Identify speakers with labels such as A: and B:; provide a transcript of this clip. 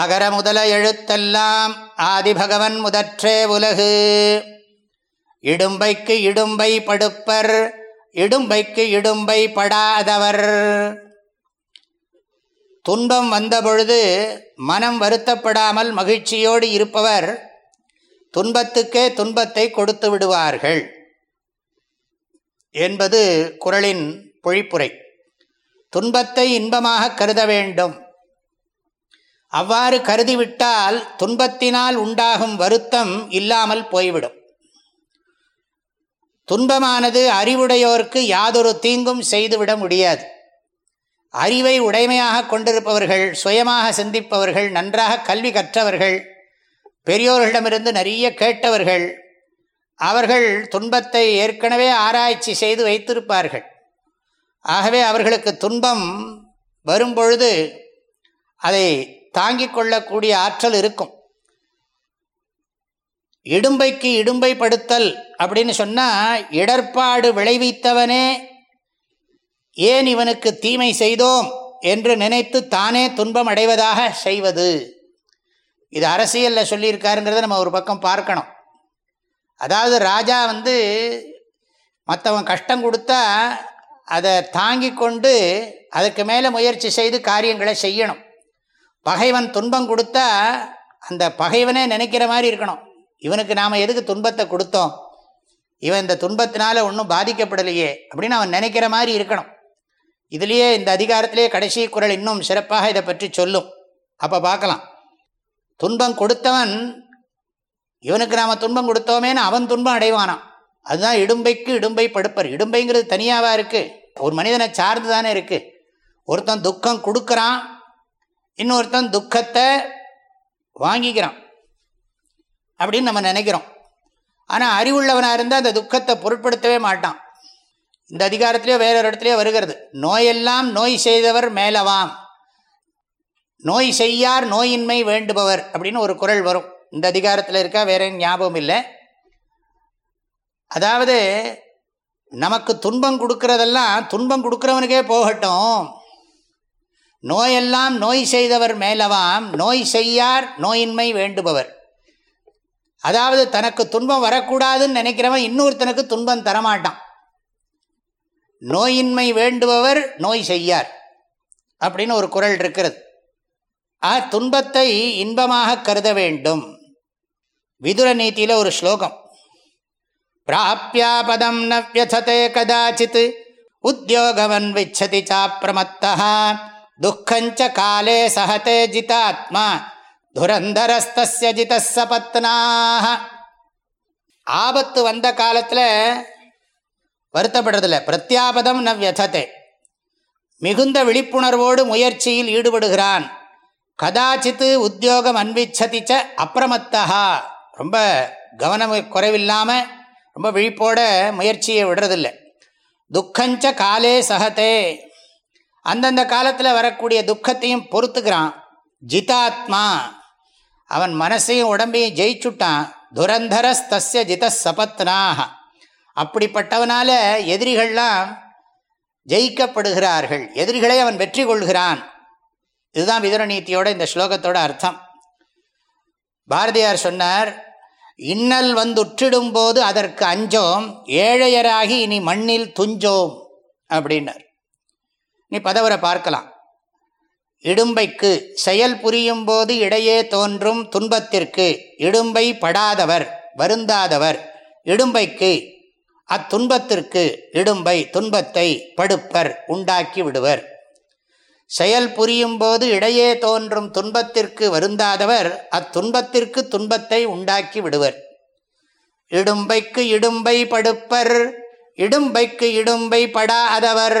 A: அகர முதல எழுத்தெல்லாம் ஆதிபகவன் முதற்றே உலகு இடும்பைக்கு இடும்பை படுப்பர் இடும்பைக்கு இடும்பை படாதவர் துன்பம் வந்தபொழுது மனம் வருத்தப்படாமல் மகிழ்ச்சியோடு இருப்பவர் துன்பத்துக்கே துன்பத்தை கொடுத்து விடுவார்கள் என்பது குரலின் பொழிப்புரை துன்பத்தை இன்பமாக கருத வேண்டும் அவ்வாறு கருதிவிட்டால் துன்பத்தினால் உண்டாகும் வருத்தம் இல்லாமல் போய்விடும் துன்பமானது அறிவுடையோருக்கு யாதொரு தீங்கும் செய்துவிட முடியாது அறிவை உடைமையாக கொண்டிருப்பவர்கள் சுயமாக சிந்திப்பவர்கள் நன்றாக கல்வி கற்றவர்கள் பெரியோர்களிடமிருந்து நிறைய கேட்டவர்கள் அவர்கள் துன்பத்தை ஏற்கனவே ஆராய்ச்சி செய்து வைத்திருப்பார்கள் ஆகவே அவர்களுக்கு துன்பம் வரும்பொழுது அதை தாங்கி கொள்ளக்கூடிய ஆற்றல் இருக்கும் இடும்பைக்கு இடும்பைப்படுத்தல் அப்படின்னு சொன்னால் இடர்பாடு விளைவித்தவனே ஏன் இவனுக்கு தீமை செய்தோம் என்று நினைத்து தானே துன்பம் அடைவதாக செய்வது இது அரசியலில் சொல்லியிருக்காருங்கிறத நம்ம ஒரு பக்கம் பார்க்கணும் அதாவது ராஜா வந்து மற்றவன் கஷ்டம் கொடுத்தா அதை தாங்கி கொண்டு அதுக்கு மேலே முயற்சி செய்து காரியங்களை செய்யணும் பகைவன் துன்பம் கொடுத்தா அந்த பகைவனே நினைக்கிற மாதிரி இருக்கணும் இவனுக்கு நாம் எதுக்கு துன்பத்தை கொடுத்தோம் இவன் இந்த துன்பத்தினால ஒன்றும் பாதிக்கப்படலையே அப்படின்னு அவன் நினைக்கிற மாதிரி இருக்கணும் இதுலேயே இந்த அதிகாரத்திலேயே கடைசி குரல் இன்னும் சிறப்பாக இதை பற்றி சொல்லும் அப்போ பார்க்கலாம் துன்பம் கொடுத்தவன் இவனுக்கு நாம் துன்பம் கொடுத்தோமேனு அவன் துன்பம் அடைவானான் அதுதான் இடும்பைக்கு இடும்பை படுப்பர் இடும்பைங்கிறது தனியாகவாக இருக்குது ஒரு மனிதனை சார்ந்து தானே இருக்குது ஒருத்தன் துக்கம் கொடுக்குறான் இன்னொருத்தன் துக்கத்தை வாங்கிக்கிறான் அப்படின்னு நம்ம நினைக்கிறோம் ஆனால் அறிவுள்ளவனாக இருந்தால் அந்த துக்கத்தை பொருட்படுத்தவே மாட்டான் இந்த அதிகாரத்திலேயோ வேறொரு இடத்துலையோ வருகிறது நோயெல்லாம் நோய் செய்தவர் மேலவாம் நோய் செய்யார் நோயின்மை வேண்டுபவர் அப்படின்னு ஒரு குரல் வரும் இந்த அதிகாரத்தில் இருக்கா வேற ஞாபகம் இல்லை அதாவது நமக்கு துன்பம் கொடுக்கறதெல்லாம் துன்பம் கொடுக்குறவனுக்கே போகட்டும் நோயெல்லாம் நோய் செய்தவர் மேலவாம் நோய் செய்யார் நோயின்மை வேண்டுபவர் அதாவது தனக்கு துன்பம் வரக்கூடாதுன்னு நினைக்கிறவன் இன்னொருத்தனுக்கு துன்பம் தரமாட்டான் நோயின்மை வேண்டுபவர் நோய் செய்யார் அப்படின்னு ஒரு குரல் இருக்கிறது ஆ துன்பத்தை இன்பமாக கருத வேண்டும் விதுர நீதியில் ஒரு ஸ்லோகம் பிராபியாபதம் நவியசதே கதாச்சித் உத்தியோகவன் விச்சதி சாப்பிரமத்தான் துக்கஞ்ச காலே சஹதே ஜிதாத்மா துரந்தரஸ்தஸ்ய ஜிதஸ்ஸ ஆபத்து வந்த காலத்தில் வருத்தப்படுறதில்ல பிரத்யாபதம் ந மிகுந்த விழிப்புணர்வோடு முயற்சியில் ஈடுபடுகிறான் கதாச்சித்து உத்தியோகம் அன்விச்சதிச்ச ச ரொம்ப கவனம் குறைவில்லாமல் ரொம்ப விழிப்போட முயற்சியை விடுறதில்லை துக்கஞ்ச காலே சகதே அந்தந்த காலத்தில் வரக்கூடிய துக்கத்தையும் பொறுத்துக்கிறான் ஜிதாத்மா அவன் மனசையும் உடம்பையும் ஜெயிச்சுட்டான் துரந்தரஸ் தஸ்ய ஜித சபத்னாக அப்படிப்பட்டவனால எதிரிகள்லாம் ஜெயிக்கப்படுகிறார்கள் எதிரிகளை அவன் வெற்றி கொள்கிறான் இதுதான் நீத்தியோட இந்த ஸ்லோகத்தோட அர்த்தம் பாரதியார் சொன்னார் இன்னல் உற்றிடும் போது அதற்கு அஞ்சோம் ஏழையராகி இனி மண்ணில் துஞ்சோம் அப்படின்னார் நீ பதவரை பார்க்கலாம் இடும்பைக்கு செயல் புரியும் போது இடையே தோன்றும் துன்பத்திற்கு இடும்பை படாதவர் வருந்தாதவர் இடும்பைக்கு அத்துன்பத்திற்கு இடும்பை துன்பத்தை படுப்பர் உண்டாக்கி விடுவர் செயல் புரியும் போது இடையே தோன்றும் துன்பத்திற்கு வருந்தாதவர் அத்துன்பத்திற்கு துன்பத்தை உண்டாக்கி விடுவர் இடும்பைக்கு இடும்பை படுப்பர் இடும்பைக்கு இடும்பை படாதவர்